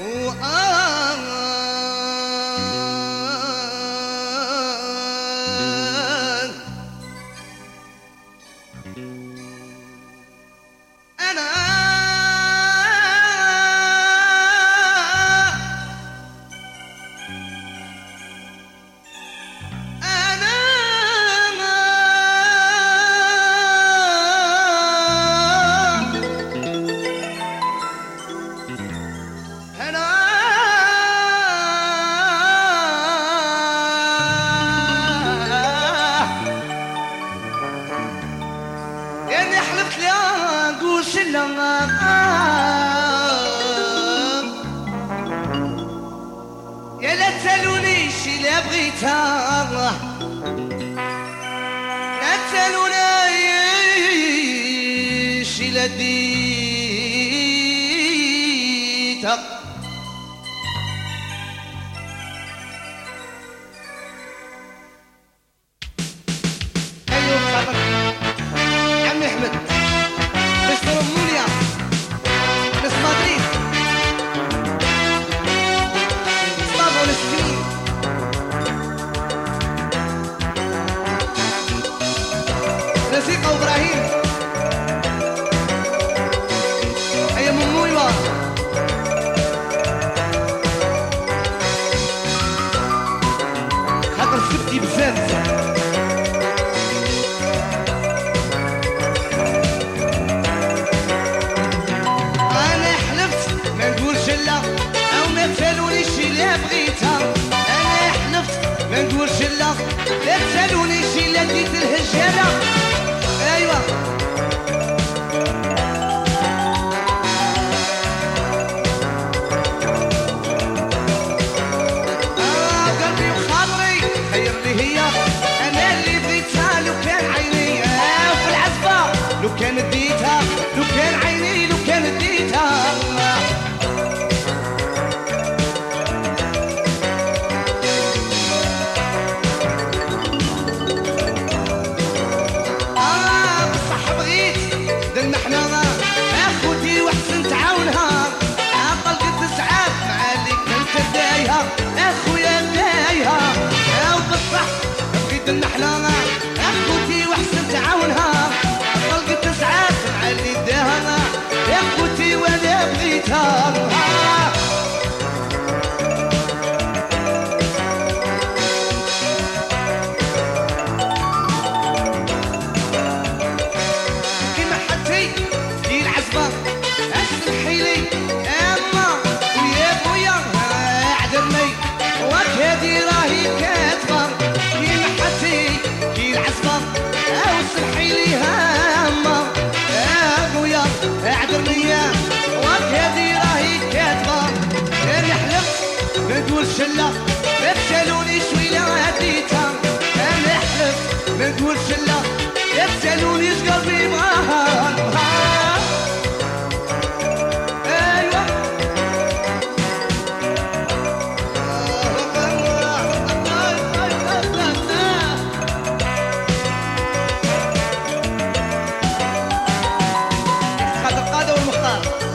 Oh, I متلاق وسلام يا لا تسألوني شي لا بغيتها لا تسألوني شي لا ديتها der النحلة. أخوتي وحسن الشلة. ما تسالوني شوية هديتها أنا حلف ما نقول شلة. لا تسالوني قلبي بغاها Thank you.